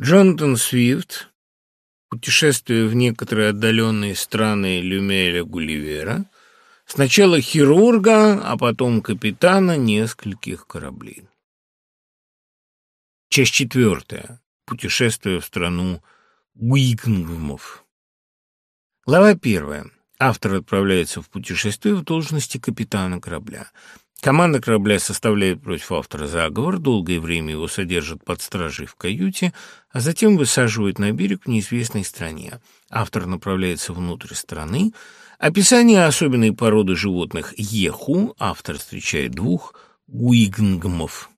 Джонатан Свифт, путешествие в некоторые отдаленные страны Люмеля Гулливера, сначала хирурга, а потом капитана нескольких кораблей. Часть четвертая. Путешествие в страну Гуикнгмов. Глава первая. Автор отправляется в путешествие в должности капитана корабля. Команда корабля составляет против автора заговор, долгое время его содержат под стражей в каюте, а затем высаживают на берег в неизвестной стране. Автор направляется внутрь страны. Описание особенной породы животных еху. Автор встречает двух гуигнгмов.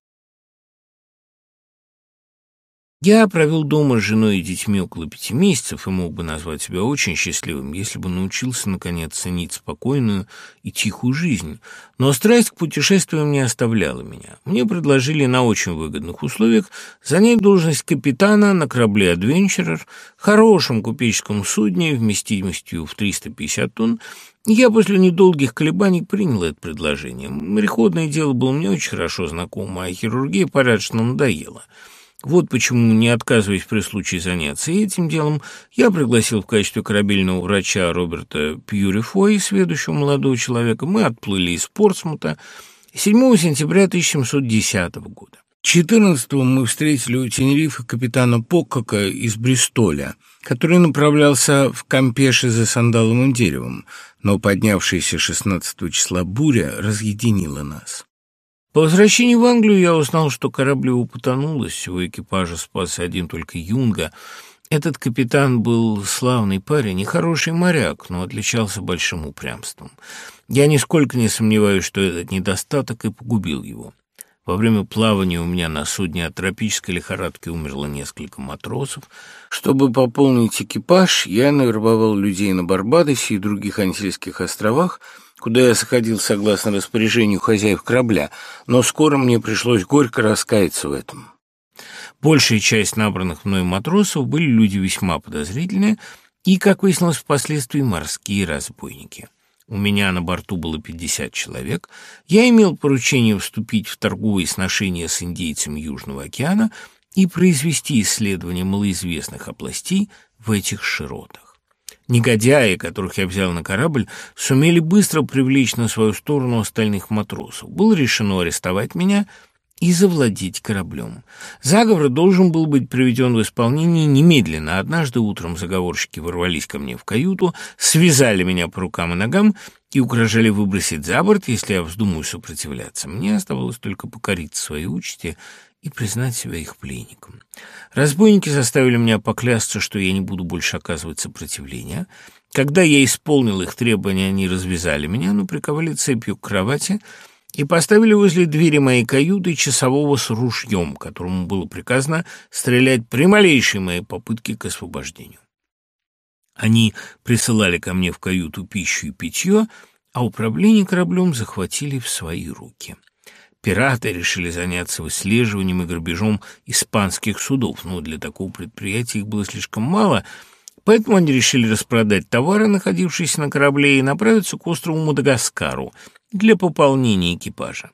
Я провел дома с женой и детьми около пяти месяцев и мог бы назвать себя очень счастливым, если бы научился, наконец, ценить спокойную и тихую жизнь. Но страсть к путешествиям не оставляла меня. Мне предложили на очень выгодных условиях занять должность капитана на корабле «Адвенчерер», хорошем купеческом судне вместимостью в 350 тонн, я после недолгих колебаний принял это предложение. Мореходное дело было мне очень хорошо знакомо, а хирургия порядочно надоела. Вот почему, не отказываясь при случае заняться этим делом, я пригласил в качестве корабельного врача Роберта Пьюрифой, сведущего молодого человека. Мы отплыли из Портсмута 7 сентября 1710 года. 14 мы встретили у Тенерифа капитана Поккока из Бристоля, который направлялся в Кампеши за сандаловым деревом, но поднявшаяся 16 числа буря разъединила нас. По возвращении в Англию я узнал, что корабль его потонул, из всего экипажа спасся один только Юнга. Этот капитан был славный парень и хороший моряк, но отличался большим упрямством. Я нисколько не сомневаюсь, что этот недостаток и погубил его. Во время плавания у меня на судне от тропической лихорадки умерло несколько матросов. Чтобы пополнить экипаж, я навербовал людей на Барбадосе и других Антильских островах — куда я заходил согласно распоряжению хозяев корабля, но скоро мне пришлось горько раскаяться в этом. Большая часть набранных мной матросов были люди весьма подозрительные и, как выяснилось впоследствии, морские разбойники. У меня на борту было 50 человек. Я имел поручение вступить в торговые сношения с индейцами Южного океана и произвести исследование малоизвестных областей в этих широтах. Негодяи, которых я взял на корабль, сумели быстро привлечь на свою сторону остальных матросов. Было решено арестовать меня и завладеть кораблем. Заговор должен был быть приведен в исполнение немедленно. Однажды утром заговорщики ворвались ко мне в каюту, связали меня по рукам и ногам и угрожали выбросить за борт, если я вздумаю сопротивляться. Мне оставалось только покориться своей участи и признать себя их пленником. Разбойники заставили меня поклясться, что я не буду больше оказывать сопротивления. Когда я исполнил их требования, они развязали меня, но приковали цепью к кровати и поставили возле двери моей каюты часового с ружьем, которому было приказано стрелять при малейшей моей попытке к освобождению. Они присылали ко мне в каюту пищу и питье, а управление кораблем захватили в свои руки. Пираты решили заняться выслеживанием и грабежом испанских судов, но для такого предприятия их было слишком мало, поэтому они решили распродать товары, находившиеся на корабле, и направиться к острову Мадагаскару для пополнения экипажа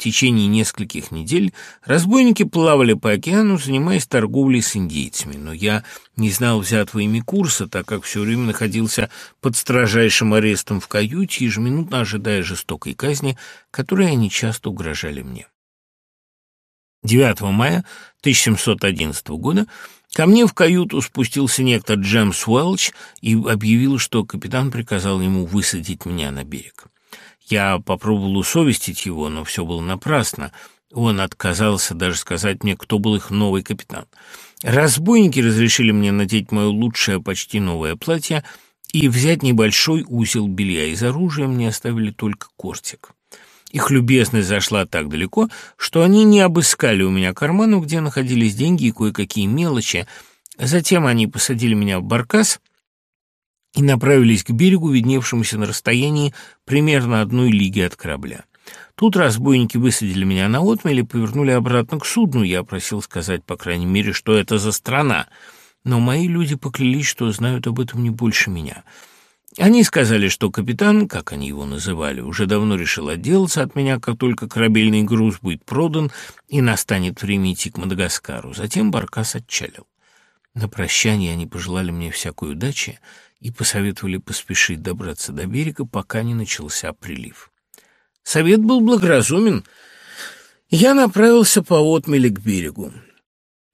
течение нескольких недель разбойники плавали по океану, занимаясь торговлей с индейцами, но я не знал взятого ими курса, так как все время находился под строжайшим арестом в каюте, ежеминутно ожидая жестокой казни, которой они часто угрожали мне. 9 мая 1711 года ко мне в каюту спустился некто Джемс Уэлч и объявил, что капитан приказал ему высадить меня на берег. Я попробовал усовестить его, но все было напрасно. Он отказался даже сказать мне, кто был их новый капитан. Разбойники разрешили мне надеть мое лучшее, почти новое платье и взять небольшой узел белья. Из оружия мне оставили только кортик. Их любезность зашла так далеко, что они не обыскали у меня карману, где находились деньги и кое-какие мелочи. Затем они посадили меня в баркас и направились к берегу, видневшемуся на расстоянии примерно одной лиги от корабля. Тут разбойники высадили меня на отмель повернули обратно к судну. Я просил сказать, по крайней мере, что это за страна. Но мои люди поклялись, что знают об этом не больше меня. Они сказали, что капитан, как они его называли, уже давно решил отделаться от меня, как только корабельный груз будет продан и настанет время идти к Мадагаскару. Затем Баркас отчалил. На прощание они пожелали мне всякой удачи и посоветовали поспешить добраться до берега, пока не начался прилив. Совет был благоразумен. Я направился по отмели к берегу.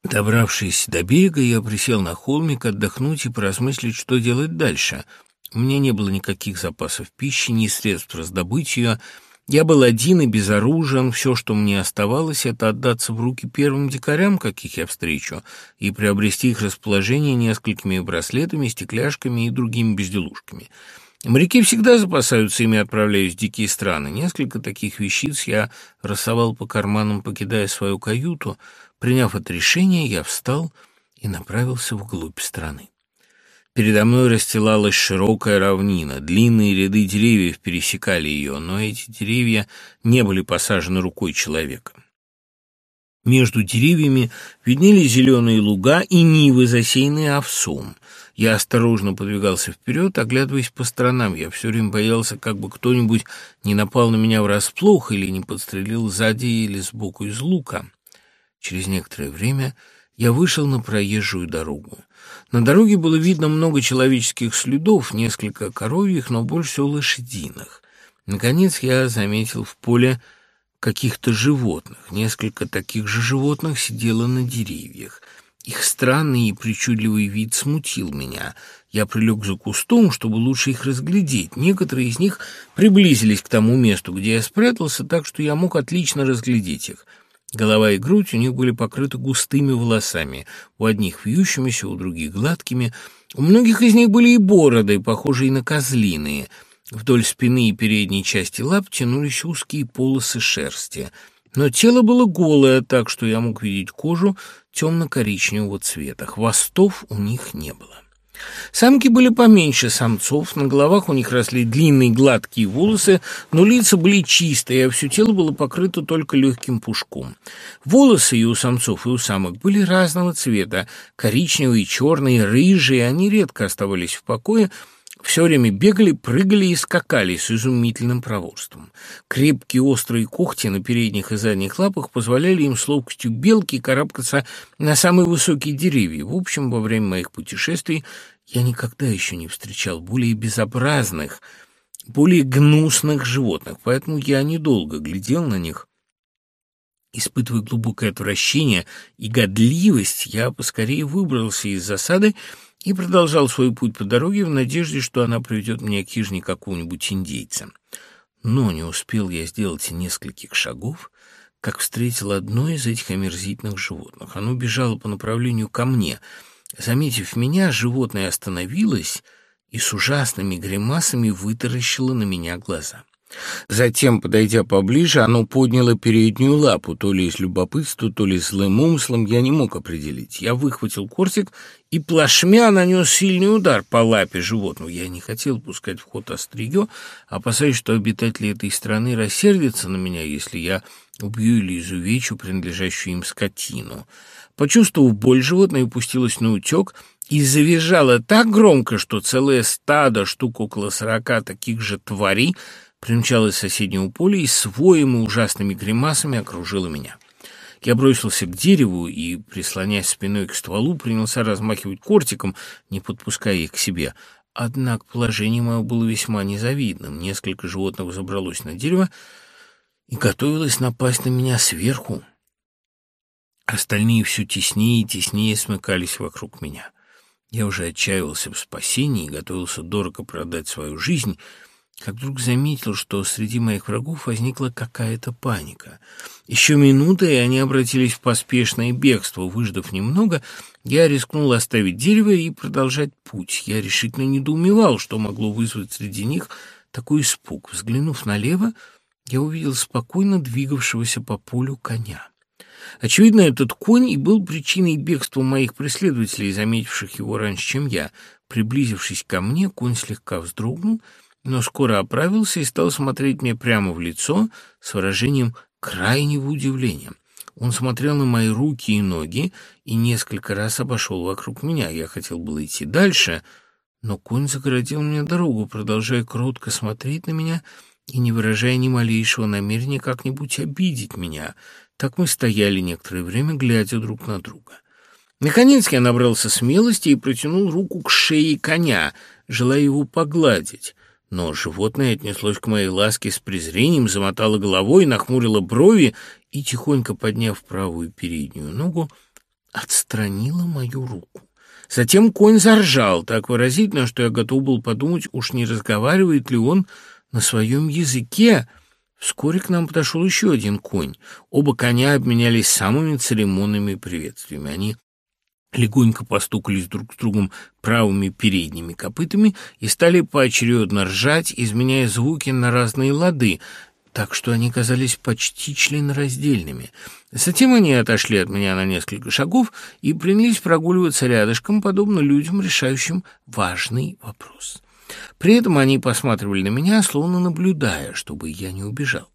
Добравшись до берега, я присел на холмик отдохнуть и поразмыслить, что делать дальше. У меня не было никаких запасов пищи, ни средств раздобыть ее. Я был один и безоружен. Все, что мне оставалось, это отдаться в руки первым дикарям, каких я встречу, и приобрести их расположение несколькими браслетами, стекляшками и другими безделушками. Моряки всегда запасаются ими, отправляясь в дикие страны. Несколько таких вещиц я рассовал по карманам, покидая свою каюту — Приняв это решение, я встал и направился вглубь страны. Передо мной расстилалась широкая равнина, длинные ряды деревьев пересекали ее, но эти деревья не были посажены рукой человека. Между деревьями виднелись зеленые луга и нивы, засеянные овсом. Я осторожно подвигался вперед, оглядываясь по сторонам. Я все время боялся, как бы кто-нибудь не напал на меня врасплох или не подстрелил сзади или сбоку из лука. Через некоторое время я вышел на проезжую дорогу. На дороге было видно много человеческих следов, несколько коровьих, но больше всего лошадиных. Наконец я заметил в поле каких-то животных. Несколько таких же животных сидело на деревьях. Их странный и причудливый вид смутил меня. Я прилег за кустом, чтобы лучше их разглядеть. Некоторые из них приблизились к тому месту, где я спрятался, так что я мог отлично разглядеть их. Голова и грудь у них были покрыты густыми волосами, у одних вьющимися, у других гладкими. У многих из них были и бороды, похожие на козлиные. Вдоль спины и передней части лап тянулись узкие полосы шерсти. Но тело было голое, так что я мог видеть кожу темно-коричневого цвета. Хвостов у них не было. Самки были поменьше самцов, на головах у них росли длинные гладкие волосы, но лица были чистые, а все тело было покрыто только легким пушком. Волосы и у самцов, и у самок были разного цвета, коричневые, черные, рыжие, они редко оставались в покое, все время бегали, прыгали и скакали с изумительным проворством. Крепкие острые когти на передних и задних лапах позволяли им с ловкостью белки карабкаться на самые высокие деревья. В общем, во время моих путешествий я никогда еще не встречал более безобразных, более гнусных животных, поэтому я недолго глядел на них. Испытывая глубокое отвращение и годливость, я поскорее выбрался из засады и продолжал свой путь по дороге в надежде, что она приведет меня к хижине какого-нибудь индейца. Но не успел я сделать нескольких шагов, как встретил одно из этих омерзительных животных. Оно бежало по направлению ко мне. Заметив меня, животное остановилось и с ужасными гримасами вытаращило на меня глаза. Затем, подойдя поближе, оно подняло переднюю лапу, то ли из любопытства, то ли злым умыслом, я не мог определить. Я выхватил кортик и плашмя нанес сильный удар по лапе животного. Я не хотел пускать в ход острие, опасаясь, что обитатели этой страны рассердятся на меня, если я убью или изувечу принадлежащую им скотину. Почувствовав боль, животное упустилось на утек и завизжало так громко, что целое стадо, штук около сорока таких же тварей, примчалась с соседнего поля и с воем и ужасными гримасами окружила меня. Я бросился к дереву и, прислонясь спиной к стволу, принялся размахивать кортиком, не подпуская их к себе. Однако положение мое было весьма незавидным. Несколько животных забралось на дерево и готовилось напасть на меня сверху. Остальные все теснее и теснее смыкались вокруг меня. Я уже отчаивался в спасении и готовился дорого продать свою жизнь — как вдруг заметил, что среди моих врагов возникла какая-то паника. Еще минута, и они обратились в поспешное бегство. Выждав немного, я рискнул оставить дерево и продолжать путь. Я решительно недоумевал, что могло вызвать среди них такой испуг. Взглянув налево, я увидел спокойно двигавшегося по полю коня. Очевидно, этот конь и был причиной бегства моих преследователей, заметивших его раньше, чем я. Приблизившись ко мне, конь слегка вздрогнул — но скоро оправился и стал смотреть мне прямо в лицо с выражением крайнего удивления. Он смотрел на мои руки и ноги и несколько раз обошел вокруг меня. Я хотел было идти дальше, но конь загородил мне дорогу, продолжая кротко смотреть на меня и не выражая ни малейшего намерения как-нибудь обидеть меня. Так мы стояли некоторое время, глядя друг на друга. Наконец я набрался смелости и протянул руку к шее коня, желая его погладить. Но животное отнеслось к моей ласке с презрением, замотало головой, нахмурило брови и, тихонько подняв правую переднюю ногу, отстранило мою руку. Затем конь заржал так выразительно, что я готов был подумать, уж не разговаривает ли он на своем языке. Вскоре к нам подошел еще один конь. Оба коня обменялись самыми церемонными приветствиями. Они легонько постукались друг с другом правыми передними копытами и стали поочередно ржать, изменяя звуки на разные лады, так что они казались почти членораздельными. Затем они отошли от меня на несколько шагов и принялись прогуливаться рядышком, подобно людям, решающим важный вопрос. При этом они посматривали на меня, словно наблюдая, чтобы я не убежал.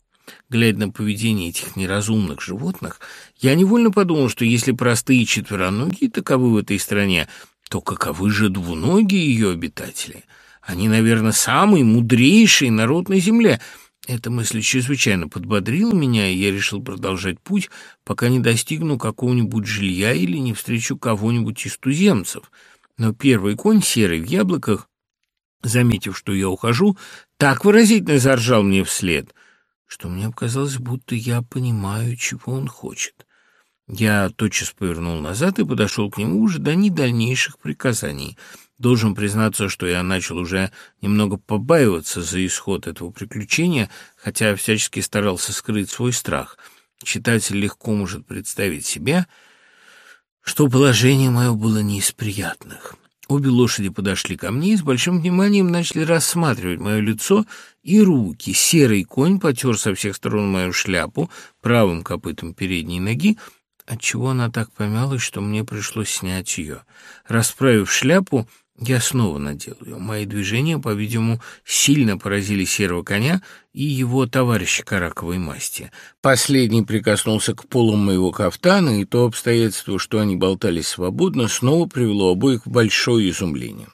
Глядя на поведение этих неразумных животных, я невольно подумал, что если простые четвероногие таковы в этой стране, то каковы же двуногие ее обитатели? Они, наверное, самый мудрейший народ на земле. Эта мысль чрезвычайно подбодрила меня, и я решил продолжать путь, пока не достигну какого-нибудь жилья или не встречу кого-нибудь из туземцев. Но первый конь, серый в яблоках, заметив, что я ухожу, так выразительно заржал мне вслед — что мне показалось, будто я понимаю, чего он хочет. Я тотчас повернул назад и подошел к нему, уже до дальнейших приказаний. Должен признаться, что я начал уже немного побаиваться за исход этого приключения, хотя всячески старался скрыть свой страх. Читатель легко может представить себе, что положение мое было не из приятных. Обе лошади подошли ко мне и с большим вниманием начали рассматривать мое лицо и руки. Серый конь потер со всех сторон мою шляпу правым копытом передней ноги, отчего она так помялась, что мне пришлось снять ее. Расправив шляпу, я снова надел ее. Мои движения, по-видимому, сильно поразили серого коня и его товарища караковой масти. Последний прикоснулся к полу моего кафтана, и то обстоятельство, что они болтались свободно, снова привело обоих в большое изумление.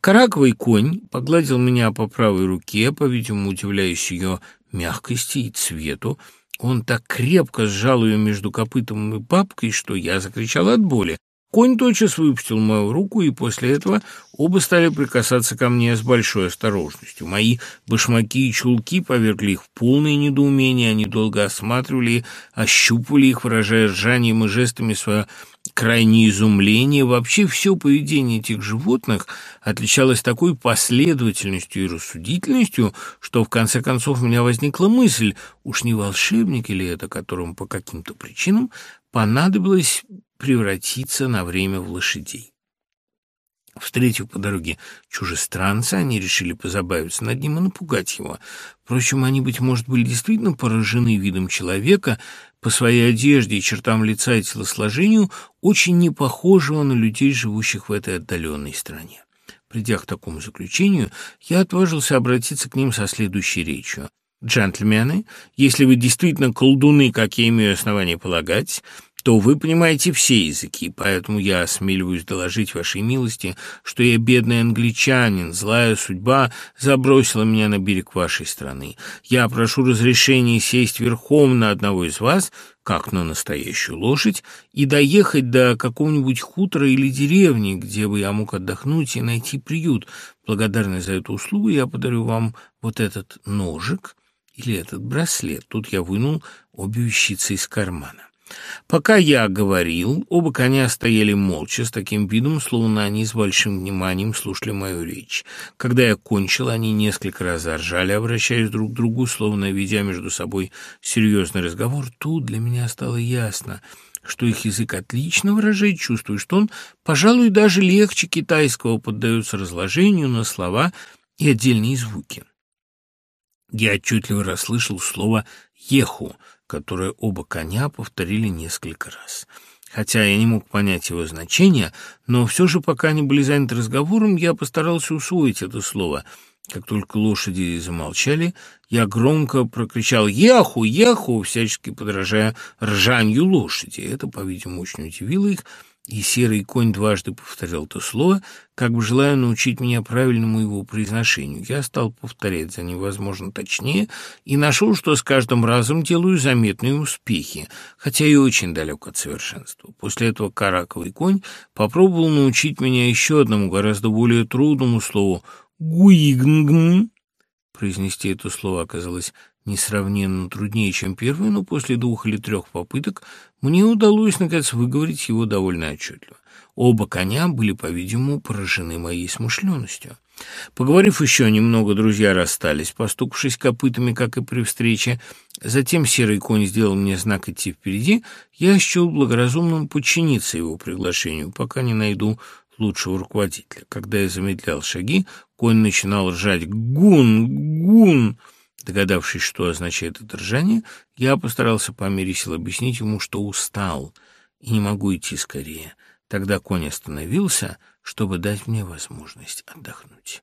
Караковый конь погладил меня по правой руке, по-видимому, удивляясь ее мягкости и цвету. Он так крепко сжал ее между копытом и папкой, что я закричал от боли. Конь тотчас выпустил мою руку, и после этого оба стали прикасаться ко мне с большой осторожностью. Мои башмаки и чулки повергли их в полное недоумение, они долго осматривали, ощупывали их, выражая ржанием и жестами свое крайнее изумление. Вообще все поведение этих животных отличалось такой последовательностью и рассудительностью, что в конце концов у меня возникла мысль, уж не волшебник или это, которому по каким-то причинам понадобилось превратиться на время в лошадей. Встретив по дороге чужестранца, они решили позабавиться над ним и напугать его. Впрочем, они, быть может, были действительно поражены видом человека, по своей одежде и чертам лица и телосложению, очень не похожего на людей, живущих в этой отдаленной стране. Придя к такому заключению, я отважился обратиться к ним со следующей речью. «Джентльмены, если вы действительно колдуны, как я имею основание полагать, то вы понимаете все языки, поэтому я осмеливаюсь доложить вашей милости, что я бедный англичанин, злая судьба забросила меня на берег вашей страны. Я прошу разрешения сесть верхом на одного из вас, как на настоящую лошадь, и доехать до какого-нибудь хутора или деревни, где бы я мог отдохнуть и найти приют. Благодарный за эту услугу я подарю вам вот этот ножик или этот браслет. Тут я вынул обе вещицы из кармана. Пока я говорил, оба коня стояли молча, с таким видом, словно они с большим вниманием слушали мою речь. Когда я кончил, они несколько раз заржали, обращаясь друг к другу, словно ведя между собой серьезный разговор. Тут для меня стало ясно, что их язык отлично выражает чувство, и что он, пожалуй, даже легче китайского поддается разложению на слова и отдельные звуки. Я отчетливо расслышал слово «еху», которое оба коня повторили несколько раз. Хотя я не мог понять его значения, но все же, пока они были заняты разговором, я постарался усвоить это слово. Как только лошади замолчали, я громко прокричал «Еху! Еху!», всячески подражая ржанью лошади. Это, по-видимому, очень удивило их, и серый конь дважды повторял то слово, как бы желая научить меня правильному его произношению. Я стал повторять за ним, возможно, точнее, и нашел, что с каждым разом делаю заметные успехи, хотя и очень далек от совершенства. После этого караковый конь попробовал научить меня еще одному, гораздо более трудному слову «гуигнгн». Произнести это слово оказалось несравненно труднее, чем первое, но после двух или трех попыток мне удалось, наконец, выговорить его довольно отчетливо. Оба коня были, по-видимому, поражены моей смышленностью. Поговорив еще немного, друзья расстались, постукавшись копытами, как и при встрече. Затем серый конь сделал мне знак идти впереди. Я счел благоразумным подчиниться его приглашению, пока не найду лучшего руководителя. Когда я замедлял шаги, конь начинал ржать «Гун! Гун!» Догадавшись, что означает это ржание, я постарался по мере сил объяснить ему, что устал и не могу идти скорее. Тогда конь остановился, чтобы дать мне возможность отдохнуть.